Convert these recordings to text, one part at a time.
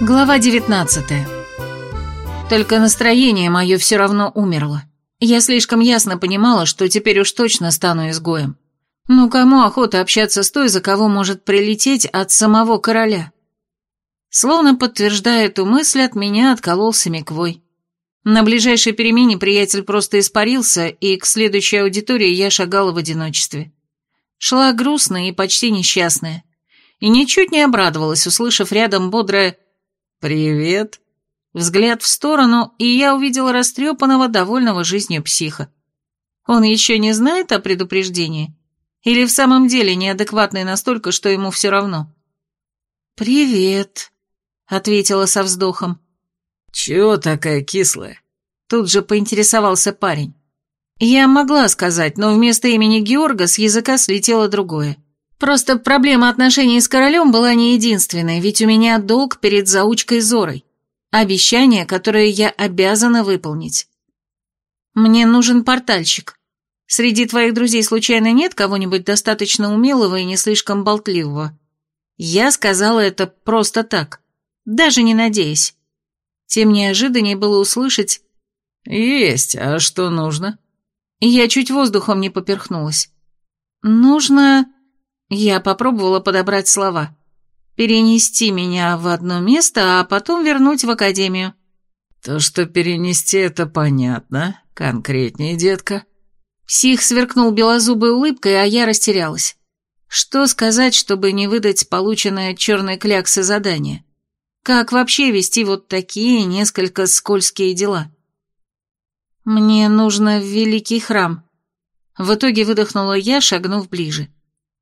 Глава 19 Только настроение мое все равно умерло. Я слишком ясно понимала, что теперь уж точно стану изгоем. Ну кому охота общаться с той, за кого может прилететь от самого короля? Словно подтверждая эту мысль, от меня откололся Миквой. На ближайшей перемене приятель просто испарился, и к следующей аудитории я шагала в одиночестве. Шла грустная и почти несчастная. И ничуть не обрадовалась, услышав рядом бодрое «Привет». Взгляд в сторону, и я увидела растрепанного, довольного жизнью психа. Он еще не знает о предупреждении? Или в самом деле неадекватный настолько, что ему все равно? «Привет», — ответила со вздохом. «Чего такая кислая?» Тут же поинтересовался парень. Я могла сказать, но вместо имени Георга с языка слетело другое. Просто проблема отношений с королем была не единственной, ведь у меня долг перед заучкой Зорой. Обещание, которое я обязана выполнить. Мне нужен портальщик. Среди твоих друзей случайно нет кого-нибудь достаточно умелого и не слишком болтливого? Я сказала это просто так, даже не надеясь. Тем неожиданнее было услышать «Есть, а что нужно?» Я чуть воздухом не поперхнулась. «Нужно...» Я попробовала подобрать слова перенести меня в одно место, а потом вернуть в академию. То, что перенести, это понятно. Конкретнее, детка. Псих сверкнул белозубой улыбкой, а я растерялась. Что сказать, чтобы не выдать полученное черной кляксы задание? Как вообще вести вот такие несколько скользкие дела? Мне нужно в великий храм. В итоге выдохнула я, шагнув ближе.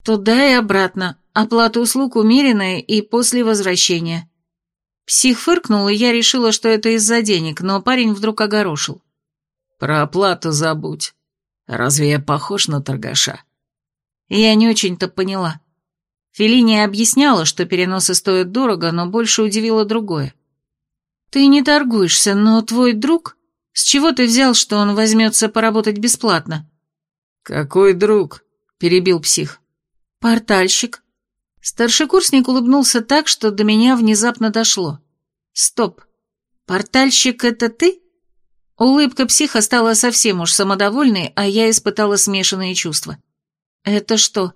Туда и обратно, Оплата услуг умеренная и после возвращения. Псих фыркнул, и я решила, что это из-за денег, но парень вдруг огорошил. «Про оплату забудь. Разве я похож на торгаша?» Я не очень-то поняла. Фелиния объясняла, что переносы стоят дорого, но больше удивило другое. «Ты не торгуешься, но твой друг... С чего ты взял, что он возьмется поработать бесплатно?» «Какой друг?» — перебил псих. «Портальщик. Старшекурсник улыбнулся так, что до меня внезапно дошло. «Стоп! Портальщик — это ты?» Улыбка психа стала совсем уж самодовольной, а я испытала смешанные чувства. «Это что,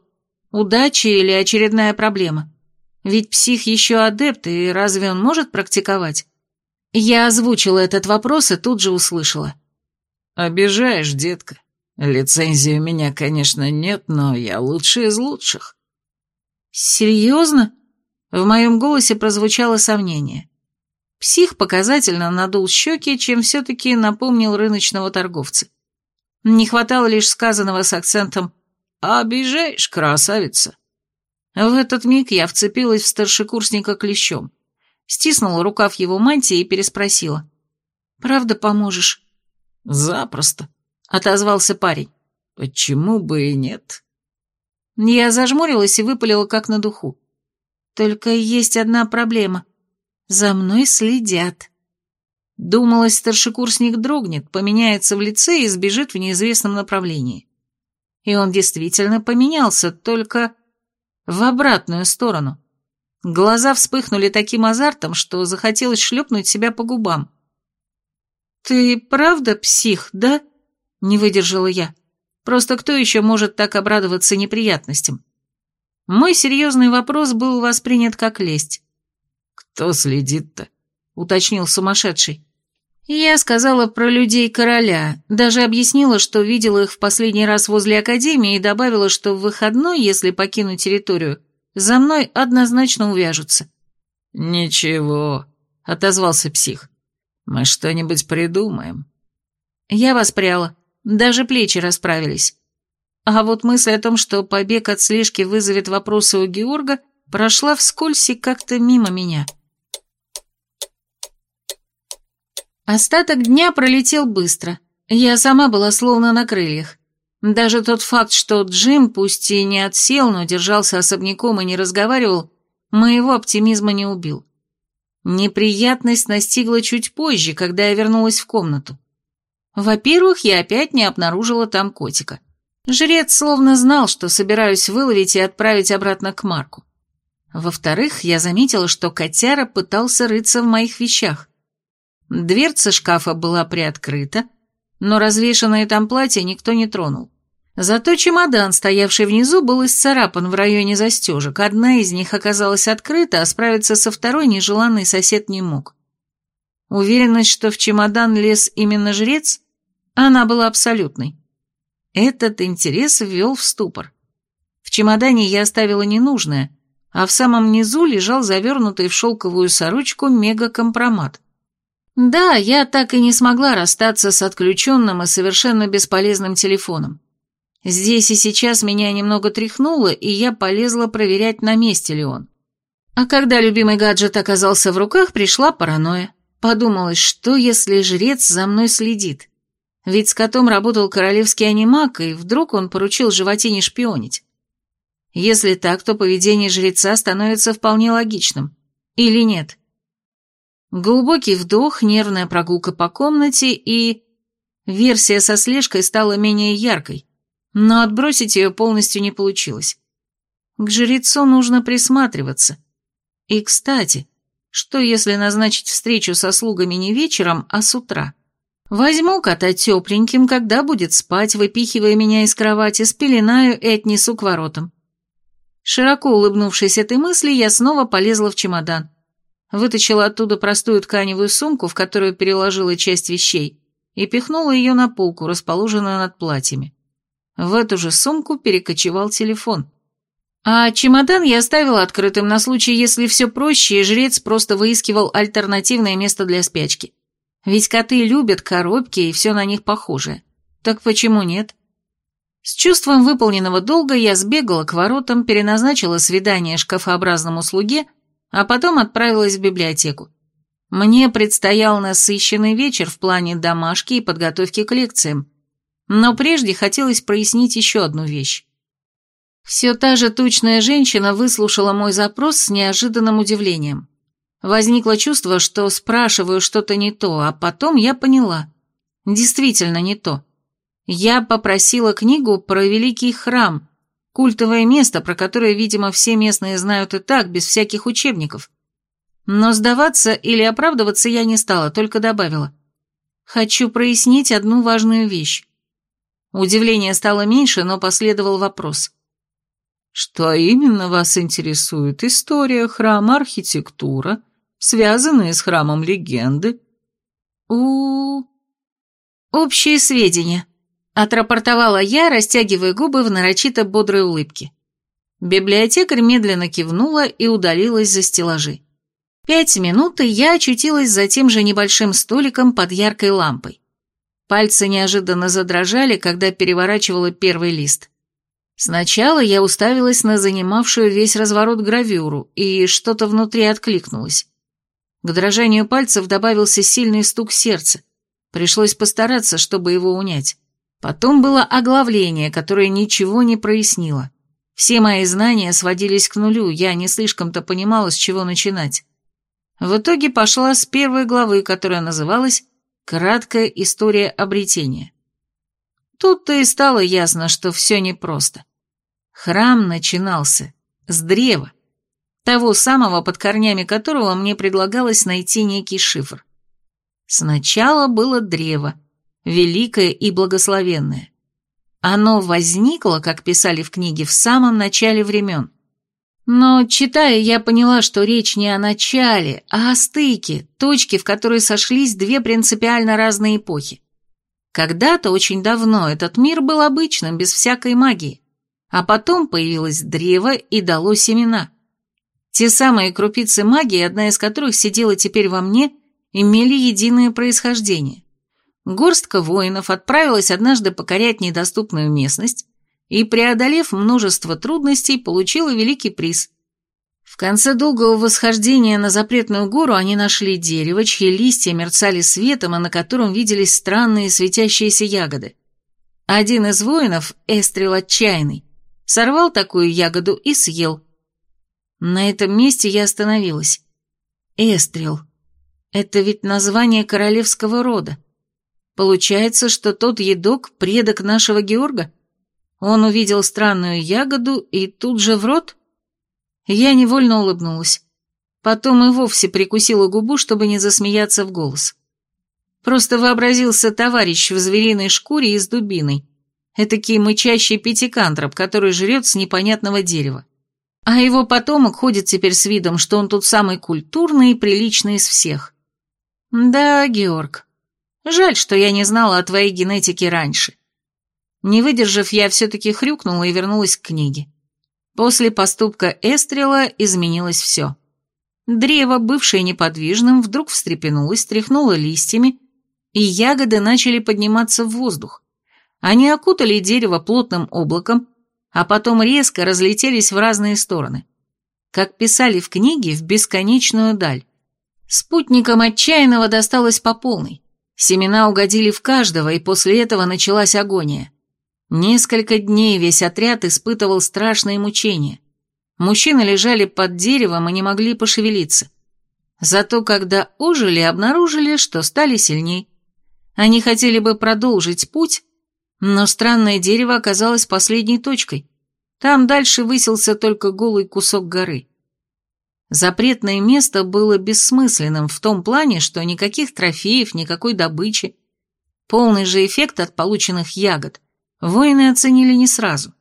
удача или очередная проблема? Ведь псих еще адепт, и разве он может практиковать?» Я озвучила этот вопрос и тут же услышала. «Обижаешь, детка. Лицензии у меня, конечно, нет, но я лучший из лучших. «Серьезно?» В моем голосе прозвучало сомнение. Псих показательно надул щеки, чем все-таки напомнил рыночного торговца. Не хватало лишь сказанного с акцентом «Обижаешь, красавица». В этот миг я вцепилась в старшекурсника клещом, стиснула рукав его мантии и переспросила. «Правда поможешь?» «Запросто», — отозвался парень. «Почему бы и нет?» Я зажмурилась и выпалила как на духу. Только есть одна проблема. За мной следят. Думалось, старшекурсник дрогнет, поменяется в лице и сбежит в неизвестном направлении. И он действительно поменялся, только в обратную сторону. Глаза вспыхнули таким азартом, что захотелось шлепнуть себя по губам. «Ты правда псих, да?» — не выдержала я. Просто кто еще может так обрадоваться неприятностям? Мой серьезный вопрос был воспринят как лесть. «Кто следит-то?» — уточнил сумасшедший. Я сказала про людей короля, даже объяснила, что видела их в последний раз возле академии и добавила, что в выходной, если покину территорию, за мной однозначно увяжутся. «Ничего», — отозвался псих. «Мы что-нибудь придумаем». Я воспряла. Даже плечи расправились. А вот мысль о том, что побег от слежки вызовет вопросы у Георга, прошла вскользь и как-то мимо меня. Остаток дня пролетел быстро. Я сама была словно на крыльях. Даже тот факт, что Джим, пусть и не отсел, но держался особняком и не разговаривал, моего оптимизма не убил. Неприятность настигла чуть позже, когда я вернулась в комнату. Во-первых, я опять не обнаружила там котика. Жрец словно знал, что собираюсь выловить и отправить обратно к Марку. Во-вторых, я заметила, что котяра пытался рыться в моих вещах. Дверца шкафа была приоткрыта, но развешанное там платье никто не тронул. Зато чемодан, стоявший внизу, был исцарапан в районе застежек. Одна из них оказалась открыта, а справиться со второй нежеланный сосед не мог. Уверенность, что в чемодан лез именно жрец, она была абсолютной. Этот интерес ввел в ступор. В чемодане я оставила ненужное, а в самом низу лежал завернутый в шелковую сорочку мегакомпромат. Да, я так и не смогла расстаться с отключенным и совершенно бесполезным телефоном. Здесь и сейчас меня немного тряхнуло, и я полезла проверять, на месте ли он. А когда любимый гаджет оказался в руках, пришла паранойя. Подумалось, что если жрец за мной следит? Ведь с котом работал королевский анимак, и вдруг он поручил животине шпионить. Если так, то поведение жреца становится вполне логичным. Или нет? Глубокий вдох, нервная прогулка по комнате и... Версия со слежкой стала менее яркой, но отбросить ее полностью не получилось. К жрецу нужно присматриваться. И, кстати, что если назначить встречу со слугами не вечером, а с утра? Возьму кота тепленьким, когда будет спать, выпихивая меня из кровати, спеленаю и отнесу к воротам. Широко улыбнувшись этой мысли, я снова полезла в чемодан. Вытащила оттуда простую тканевую сумку, в которую переложила часть вещей, и пихнула ее на полку, расположенную над платьями. В эту же сумку перекочевал телефон. А чемодан я оставила открытым на случай, если все проще, и жрец просто выискивал альтернативное место для спячки. Ведь коты любят коробки и все на них похожее. Так почему нет? С чувством выполненного долга я сбегала к воротам, переназначила свидание шкафообразному слуге, а потом отправилась в библиотеку. Мне предстоял насыщенный вечер в плане домашки и подготовки к лекциям, но прежде хотелось прояснить еще одну вещь. Все та же тучная женщина выслушала мой запрос с неожиданным удивлением. Возникло чувство, что спрашиваю что-то не то, а потом я поняла. Действительно не то. Я попросила книгу про великий храм, культовое место, про которое, видимо, все местные знают и так, без всяких учебников. Но сдаваться или оправдываться я не стала, только добавила. Хочу прояснить одну важную вещь. Удивление стало меньше, но последовал вопрос. Что именно вас интересует? История храма, архитектура, связанные с храмом легенды? У... Общие сведения. Отрапортовала я, растягивая губы в нарочито бодрой улыбке. Библиотекарь медленно кивнула и удалилась за стеллажи. Пять минут, и я очутилась за тем же небольшим столиком под яркой лампой. Пальцы неожиданно задрожали, когда переворачивала первый лист. Сначала я уставилась на занимавшую весь разворот гравюру, и что-то внутри откликнулось. К дрожанию пальцев добавился сильный стук сердца. Пришлось постараться, чтобы его унять. Потом было оглавление, которое ничего не прояснило. Все мои знания сводились к нулю, я не слишком-то понимала, с чего начинать. В итоге пошла с первой главы, которая называлась «Краткая история обретения». Тут-то и стало ясно, что все непросто. Храм начинался с древа, того самого, под корнями которого мне предлагалось найти некий шифр. Сначала было древо, великое и благословенное. Оно возникло, как писали в книге, в самом начале времен. Но, читая, я поняла, что речь не о начале, а о стыке, точке, в которой сошлись две принципиально разные эпохи. Когда-то, очень давно, этот мир был обычным, без всякой магии, а потом появилось древо и дало семена. Те самые крупицы магии, одна из которых сидела теперь во мне, имели единое происхождение. Горстка воинов отправилась однажды покорять недоступную местность и, преодолев множество трудностей, получила великий приз. В конце долгого восхождения на запретную гору они нашли дерево, чьи листья мерцали светом, и на котором виделись странные светящиеся ягоды. Один из воинов, Эстрел Отчаянный, сорвал такую ягоду и съел. На этом месте я остановилась. Эстрел. Это ведь название королевского рода. Получается, что тот едок – предок нашего Георга? Он увидел странную ягоду и тут же в рот? Я невольно улыбнулась. Потом и вовсе прикусила губу, чтобы не засмеяться в голос. Просто вообразился товарищ в звериной шкуре и с дубиной. Этакий мычащий пятикантроп, который жрет с непонятного дерева. А его потомок ходит теперь с видом, что он тут самый культурный и приличный из всех. Да, Георг, жаль, что я не знала о твоей генетике раньше. Не выдержав, я все-таки хрюкнула и вернулась к книге. После поступка Эстрела изменилось все. Древо, бывшее неподвижным, вдруг встрепенулось, тряхнуло листьями, и ягоды начали подниматься в воздух. Они окутали дерево плотным облаком, а потом резко разлетелись в разные стороны. Как писали в книге, в бесконечную даль. Спутникам отчаянного досталось по полной. Семена угодили в каждого, и после этого началась агония. Несколько дней весь отряд испытывал страшные мучения. Мужчины лежали под деревом и не могли пошевелиться. Зато когда ожили, обнаружили, что стали сильней. Они хотели бы продолжить путь, но странное дерево оказалось последней точкой. Там дальше высился только голый кусок горы. Запретное место было бессмысленным в том плане, что никаких трофеев, никакой добычи. Полный же эффект от полученных ягод воины оценили не сразу.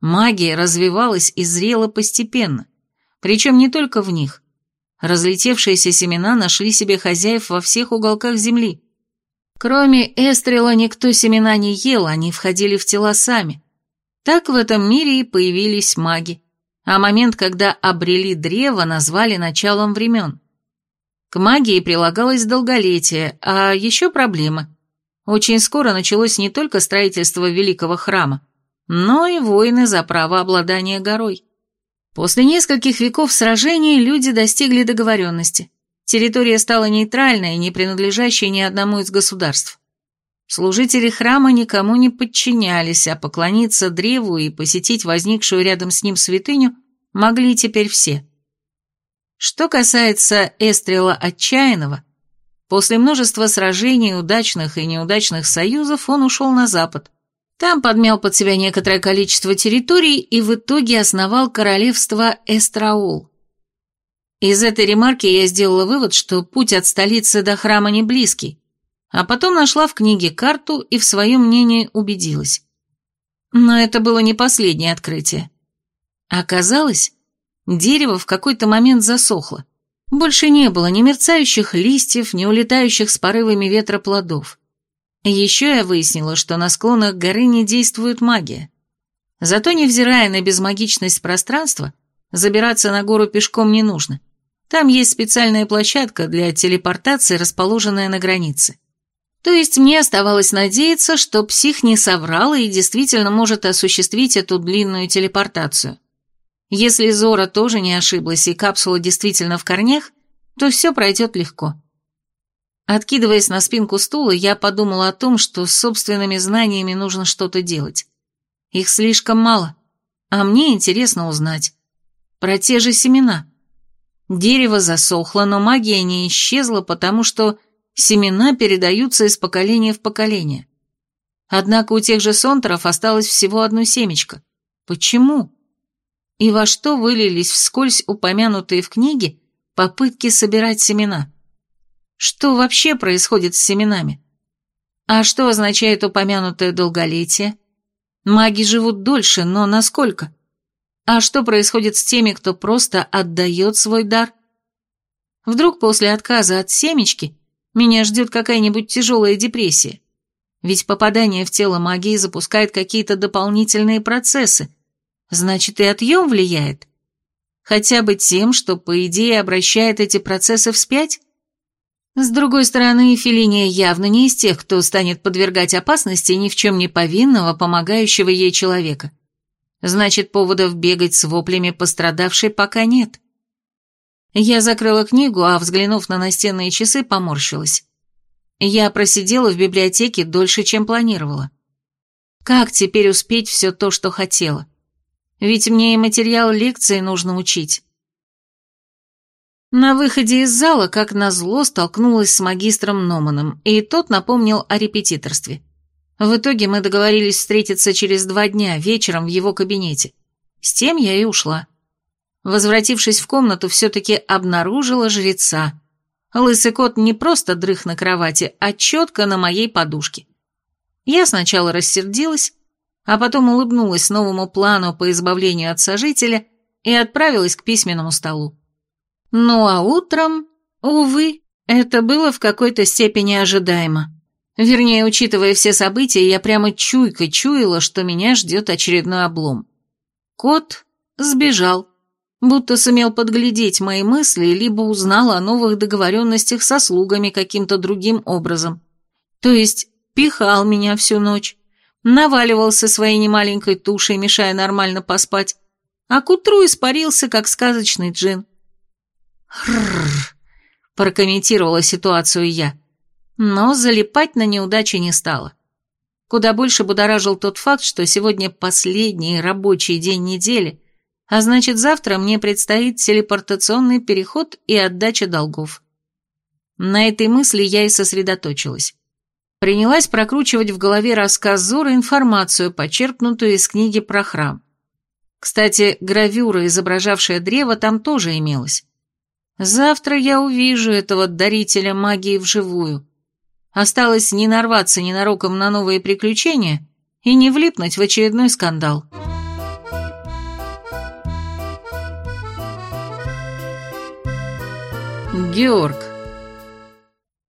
Магия развивалась и зрела постепенно, причем не только в них. Разлетевшиеся семена нашли себе хозяев во всех уголках земли. Кроме Эстрела никто семена не ел, они входили в тела сами. Так в этом мире и появились маги, а момент, когда обрели древо, назвали началом времен. К магии прилагалось долголетие, а еще проблемы. Очень скоро началось не только строительство великого храма, но и войны за право обладания горой. После нескольких веков сражений люди достигли договоренности. Территория стала нейтральной, не принадлежащей ни одному из государств. Служители храма никому не подчинялись, а поклониться древу и посетить возникшую рядом с ним святыню могли теперь все. Что касается Эстрела Отчаянного, после множества сражений, удачных и неудачных союзов он ушел на запад. Там подмял под себя некоторое количество территорий и в итоге основал королевство Эстраул. Из этой ремарки я сделала вывод, что путь от столицы до храма не близкий, а потом нашла в книге карту и в своем мнении убедилась. Но это было не последнее открытие. Оказалось, дерево в какой-то момент засохло. Больше не было ни мерцающих листьев, ни улетающих с порывами ветра плодов. Еще я выяснила, что на склонах горы не действует магия. Зато, невзирая на безмагичность пространства, забираться на гору пешком не нужно. Там есть специальная площадка для телепортации, расположенная на границе. То есть мне оставалось надеяться, что псих не соврал и действительно может осуществить эту длинную телепортацию. Если Зора тоже не ошиблась и капсула действительно в корнях, то все пройдет легко. Откидываясь на спинку стула, я подумала о том, что с собственными знаниями нужно что-то делать. Их слишком мало, а мне интересно узнать. Про те же семена. Дерево засохло, но магия не исчезла, потому что семена передаются из поколения в поколение. Однако у тех же сонтеров осталось всего одно семечко. Почему? И во что вылились вскользь упомянутые в книге попытки собирать семена? Что вообще происходит с семенами? А что означает упомянутое долголетие? Маги живут дольше, но насколько? А что происходит с теми, кто просто отдает свой дар? Вдруг после отказа от семечки меня ждет какая-нибудь тяжелая депрессия? Ведь попадание в тело магии запускает какие-то дополнительные процессы. Значит, и отъем влияет. Хотя бы тем, что, по идее, обращает эти процессы вспять? С другой стороны, Фелиния явно не из тех, кто станет подвергать опасности ни в чем не повинного, помогающего ей человека. Значит, поводов бегать с воплями пострадавшей пока нет. Я закрыла книгу, а, взглянув на настенные часы, поморщилась. Я просидела в библиотеке дольше, чем планировала. Как теперь успеть все то, что хотела? Ведь мне и материал лекции нужно учить. На выходе из зала, как назло, столкнулась с магистром Номаном, и тот напомнил о репетиторстве. В итоге мы договорились встретиться через два дня, вечером в его кабинете. С тем я и ушла. Возвратившись в комнату, все-таки обнаружила жреца. Лысый кот не просто дрых на кровати, а четко на моей подушке. Я сначала рассердилась, а потом улыбнулась новому плану по избавлению от сожителя и отправилась к письменному столу. Ну а утром, увы, это было в какой-то степени ожидаемо. Вернее, учитывая все события, я прямо чуйкой чуяла, что меня ждет очередной облом. Кот сбежал, будто сумел подглядеть мои мысли, либо узнал о новых договоренностях со слугами каким-то другим образом. То есть пихал меня всю ночь, наваливался своей немаленькой тушей, мешая нормально поспать, а к утру испарился, как сказочный джин. «Хрррр», — прокомментировала ситуацию я, но залипать на неудачи не стала. Куда больше будоражил тот факт, что сегодня последний рабочий день недели, а значит, завтра мне предстоит телепортационный переход и отдача долгов. На этой мысли я и сосредоточилась. Принялась прокручивать в голове рассказ Зора информацию, почерпнутую из книги про храм. Кстати, гравюра, изображавшая древо, там тоже имелась. Завтра я увижу этого дарителя магии вживую. Осталось не нарваться ненароком на новые приключения и не влипнуть в очередной скандал. Георг.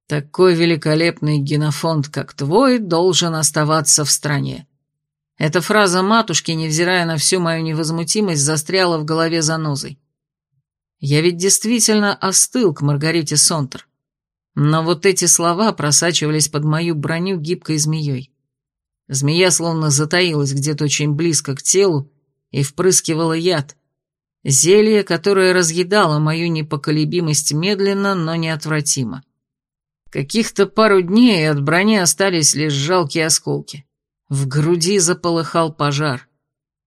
Такой великолепный генофонд, как твой, должен оставаться в стране. Эта фраза матушки, невзирая на всю мою невозмутимость, застряла в голове занозой. Я ведь действительно остыл к Маргарите Сонтер. Но вот эти слова просачивались под мою броню гибкой змеей. Змея словно затаилась где-то очень близко к телу и впрыскивала яд. Зелье, которое разъедало мою непоколебимость медленно, но неотвратимо. Каких-то пару дней от брони остались лишь жалкие осколки. В груди заполыхал пожар.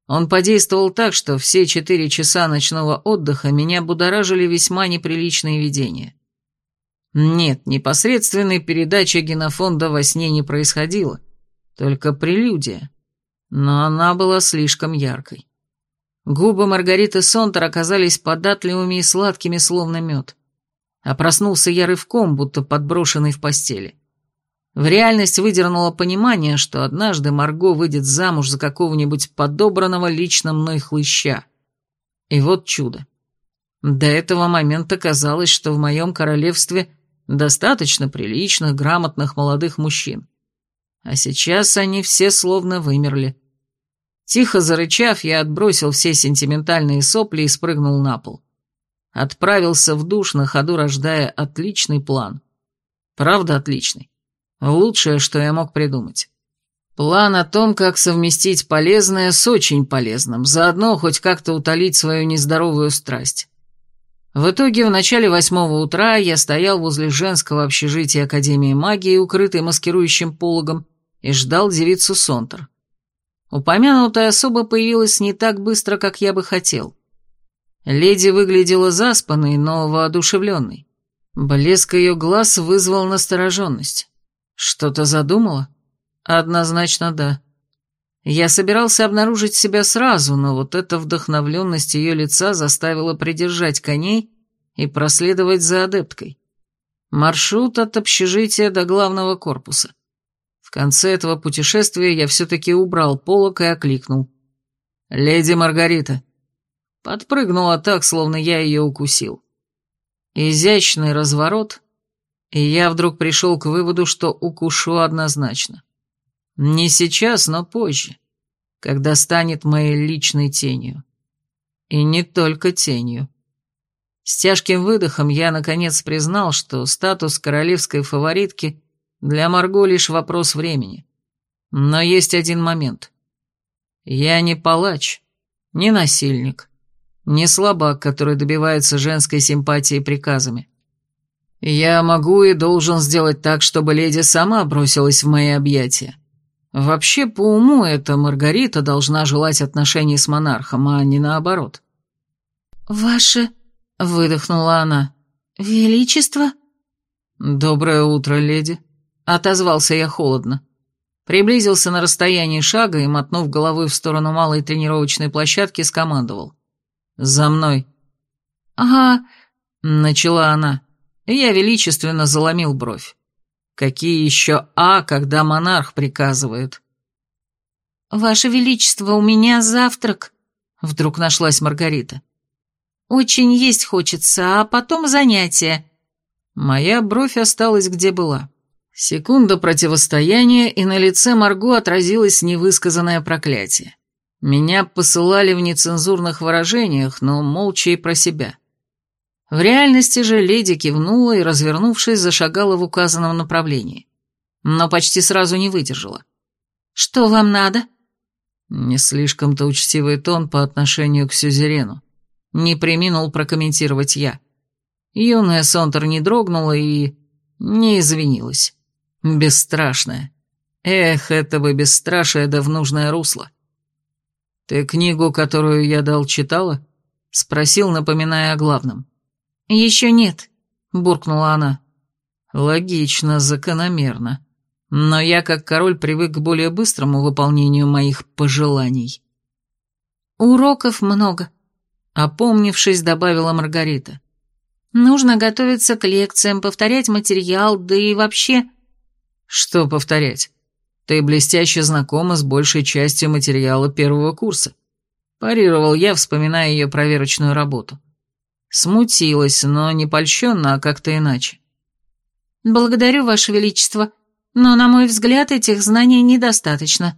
Он подействовал так, что все четыре часа ночного отдыха меня будоражили весьма неприличные видения. Нет, непосредственной передачи генофонда во сне не происходило, только прелюдия. Но она была слишком яркой. Губы Маргариты Сонтер оказались податливыми и сладкими, словно мед а проснулся я рывком, будто подброшенный в постели. В реальность выдернуло понимание, что однажды Марго выйдет замуж за какого-нибудь подобранного лично мной хлыща. И вот чудо. До этого момента казалось, что в моем королевстве достаточно приличных, грамотных молодых мужчин. А сейчас они все словно вымерли. Тихо зарычав, я отбросил все сентиментальные сопли и спрыгнул на пол. Отправился в душ, на ходу рождая отличный план. Правда, отличный. Лучшее, что я мог придумать. План о том, как совместить полезное с очень полезным, заодно хоть как-то утолить свою нездоровую страсть. В итоге в начале восьмого утра я стоял возле женского общежития Академии магии, укрытой маскирующим пологом, и ждал девицу Сонтер. Упомянутая особа появилась не так быстро, как я бы хотел. Леди выглядела заспанной, но воодушевленной. Блеск ее глаз вызвал настороженность. Что-то задумала? Однозначно да. Я собирался обнаружить себя сразу, но вот эта вдохновленность ее лица заставила придержать коней и проследовать за адепткой. Маршрут от общежития до главного корпуса. В конце этого путешествия я все-таки убрал полок и окликнул. «Леди Маргарита!» Подпрыгнула так, словно я ее укусил. Изящный разворот, и я вдруг пришел к выводу, что укушу однозначно. Не сейчас, но позже, когда станет моей личной тенью. И не только тенью. С тяжким выдохом я наконец признал, что статус королевской фаворитки для Марго лишь вопрос времени. Но есть один момент. Я не палач, не насильник не слабак, который добивается женской симпатии приказами. Я могу и должен сделать так, чтобы леди сама бросилась в мои объятия. Вообще, по уму, эта Маргарита должна желать отношений с монархом, а не наоборот. «Ваше...» — выдохнула она. «Величество?» «Доброе утро, леди», — отозвался я холодно. Приблизился на расстоянии шага и, мотнув головой в сторону малой тренировочной площадки, скомандовал. «За мной!» «А...» — начала она. Я величественно заломил бровь. «Какие еще «а», когда монарх приказывает?» «Ваше Величество, у меня завтрак», — вдруг нашлась Маргарита. «Очень есть хочется, а потом занятия». Моя бровь осталась где была. Секунда противостояния, и на лице Марго отразилось невысказанное проклятие. Меня посылали в нецензурных выражениях, но молча и про себя. В реальности же леди кивнула и, развернувшись, зашагала в указанном направлении. Но почти сразу не выдержала. «Что вам надо?» Не слишком-то учтивый тон по отношению к сюзерену. Не приминул прокомментировать я. Юная Сонтер не дрогнула и... не извинилась. Бесстрашная. Эх, это бы бесстрашие да в нужное русло. «Ты книгу, которую я дал, читала?» — спросил, напоминая о главном. «Еще нет», — буркнула она. «Логично, закономерно. Но я, как король, привык к более быстрому выполнению моих пожеланий». «Уроков много», — опомнившись, добавила Маргарита. «Нужно готовиться к лекциям, повторять материал, да и вообще...» Что повторять? Ты блестяще знакома с большей частью материала первого курса. Парировал я, вспоминая ее проверочную работу. Смутилась, но не польщенно, а как-то иначе. «Благодарю, Ваше Величество, но, на мой взгляд, этих знаний недостаточно».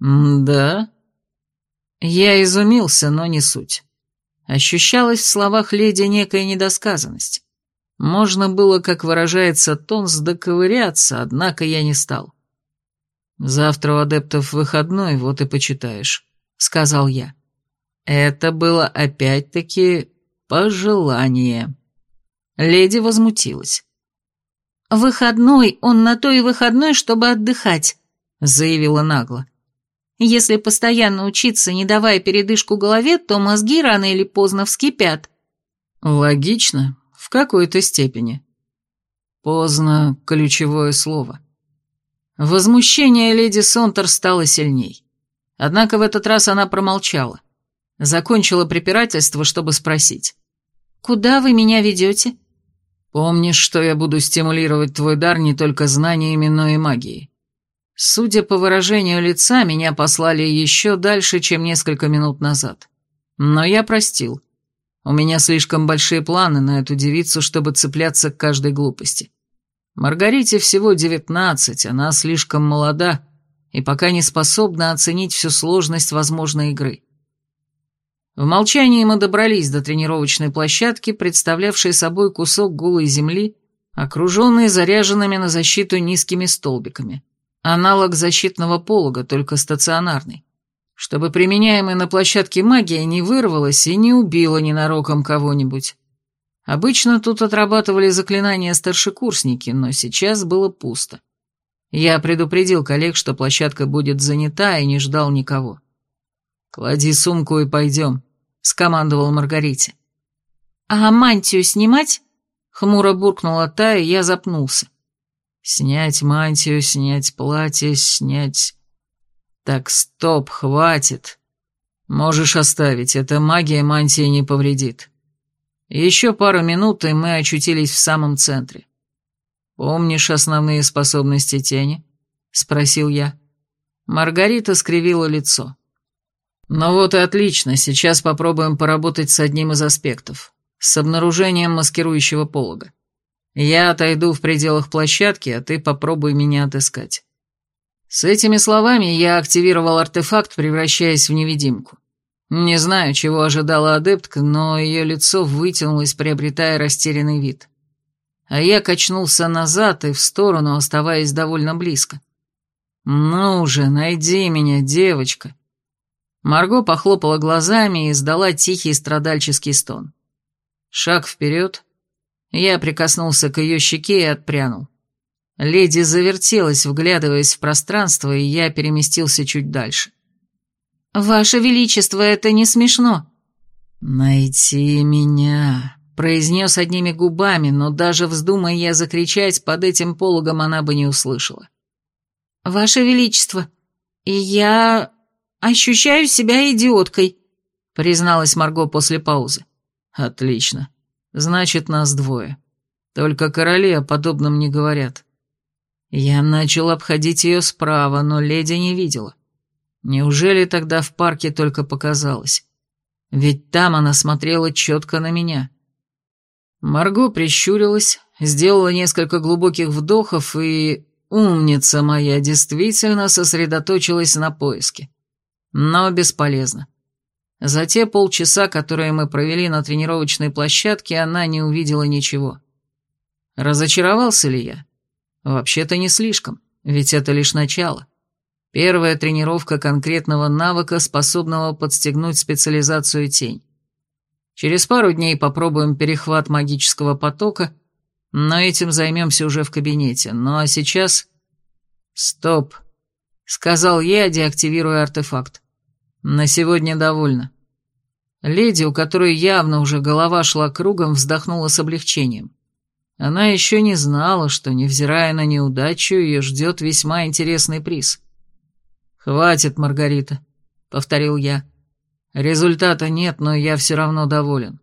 «Да?» Я изумился, но не суть. Ощущалась в словах леди некая недосказанность. Можно было, как выражается Тонс, доковыряться, однако я не стал. «Завтра у адептов выходной, вот и почитаешь», — сказал я. Это было опять-таки пожелание. Леди возмутилась. «Выходной, он на то и выходной, чтобы отдыхать», — заявила нагло. «Если постоянно учиться, не давая передышку голове, то мозги рано или поздно вскипят». «Логично, в какой-то степени. Поздно – ключевое слово. Возмущение леди Сонтер стало сильней. Однако в этот раз она промолчала. Закончила препирательство, чтобы спросить. «Куда вы меня ведете?» «Помнишь, что я буду стимулировать твой дар не только знаниями, но и магией?» Судя по выражению лица, меня послали еще дальше, чем несколько минут назад. Но я простил. У меня слишком большие планы на эту девицу, чтобы цепляться к каждой глупости. Маргарите всего девятнадцать, она слишком молода и пока не способна оценить всю сложность возможной игры. В молчании мы добрались до тренировочной площадки, представлявшей собой кусок голой земли, окруженный заряженными на защиту низкими столбиками. Аналог защитного полога, только стационарный чтобы применяемая на площадке магия не вырвалась и не убила ненароком кого-нибудь. Обычно тут отрабатывали заклинания старшекурсники, но сейчас было пусто. Я предупредил коллег, что площадка будет занята, и не ждал никого. «Клади сумку и пойдем», — скомандовал Маргарите. «А мантию снимать?» — хмуро буркнула та, и я запнулся. «Снять мантию, снять платье, снять...» «Так, стоп, хватит. Можешь оставить, эта магия мантии не повредит». Еще пару минут, и мы очутились в самом центре. «Помнишь основные способности тени?» — спросил я. Маргарита скривила лицо. «Ну вот и отлично, сейчас попробуем поработать с одним из аспектов, с обнаружением маскирующего полога. Я отойду в пределах площадки, а ты попробуй меня отыскать». С этими словами я активировал артефакт, превращаясь в невидимку. Не знаю, чего ожидала адептка, но ее лицо вытянулось, приобретая растерянный вид. А я качнулся назад и в сторону, оставаясь довольно близко. «Ну же, найди меня, девочка!» Марго похлопала глазами и издала тихий страдальческий стон. Шаг вперед. Я прикоснулся к ее щеке и отпрянул. Леди завертелась, вглядываясь в пространство, и я переместился чуть дальше. «Ваше Величество, это не смешно». «Найти меня», — произнес одними губами, но даже вздумая я закричать, под этим пологом она бы не услышала. «Ваше Величество, я ощущаю себя идиоткой», — призналась Марго после паузы. Отлично. Значит, нас двое. Только короли о подобном не говорят. Я начал обходить ее справа, но леди не видела. Неужели тогда в парке только показалось? Ведь там она смотрела четко на меня. Марго прищурилась, сделала несколько глубоких вдохов и... Умница моя действительно сосредоточилась на поиске. Но бесполезно. За те полчаса, которые мы провели на тренировочной площадке, она не увидела ничего. Разочаровался ли я? Вообще-то не слишком, ведь это лишь начало. Первая тренировка конкретного навыка, способного подстегнуть специализацию тень. Через пару дней попробуем перехват магического потока, но этим займемся уже в кабинете. Ну а сейчас... Стоп, сказал я, деактивируя артефакт. На сегодня довольно. Леди, у которой явно уже голова шла кругом, вздохнула с облегчением. Она еще не знала, что, невзирая на неудачу, ее ждет весьма интересный приз. «Хватит, Маргарита», — повторил я. «Результата нет, но я все равно доволен».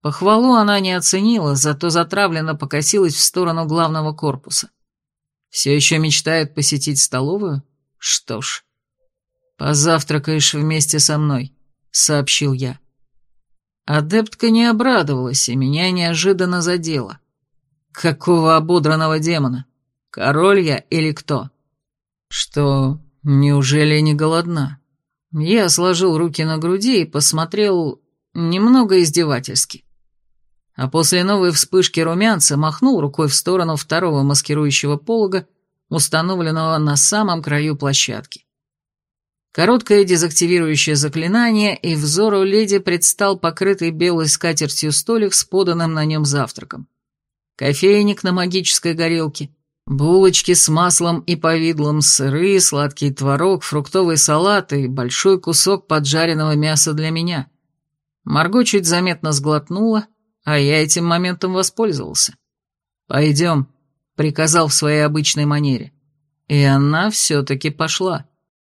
Похвалу она не оценила, зато затравленно покосилась в сторону главного корпуса. Все еще мечтает посетить столовую? Что ж, «Позавтракаешь вместе со мной», — сообщил я. Адептка не обрадовалась, и меня неожиданно задела. «Какого ободранного демона? Король я или кто?» «Что, неужели не голодна?» Я сложил руки на груди и посмотрел немного издевательски. А после новой вспышки румянца махнул рукой в сторону второго маскирующего полога, установленного на самом краю площадки. Короткое дезактивирующее заклинание, и взору леди предстал покрытый белой скатертью столик с поданным на нем завтраком. Кофейник на магической горелке, булочки с маслом и повидлом, сыры, сладкий творог, фруктовый салат и большой кусок поджаренного мяса для меня. Марго чуть заметно сглотнула, а я этим моментом воспользовался. «Пойдем», — приказал в своей обычной манере. И она все-таки пошла.